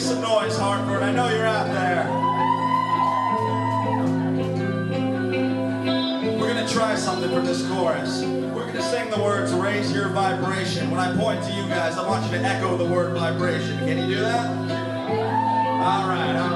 Make some noise, Hartford. I know you're out there. We're going to try something for this chorus. We're going to sing the words, raise your vibration. When I point to you guys, I want you to echo the word vibration. Can you do that? All right. All right.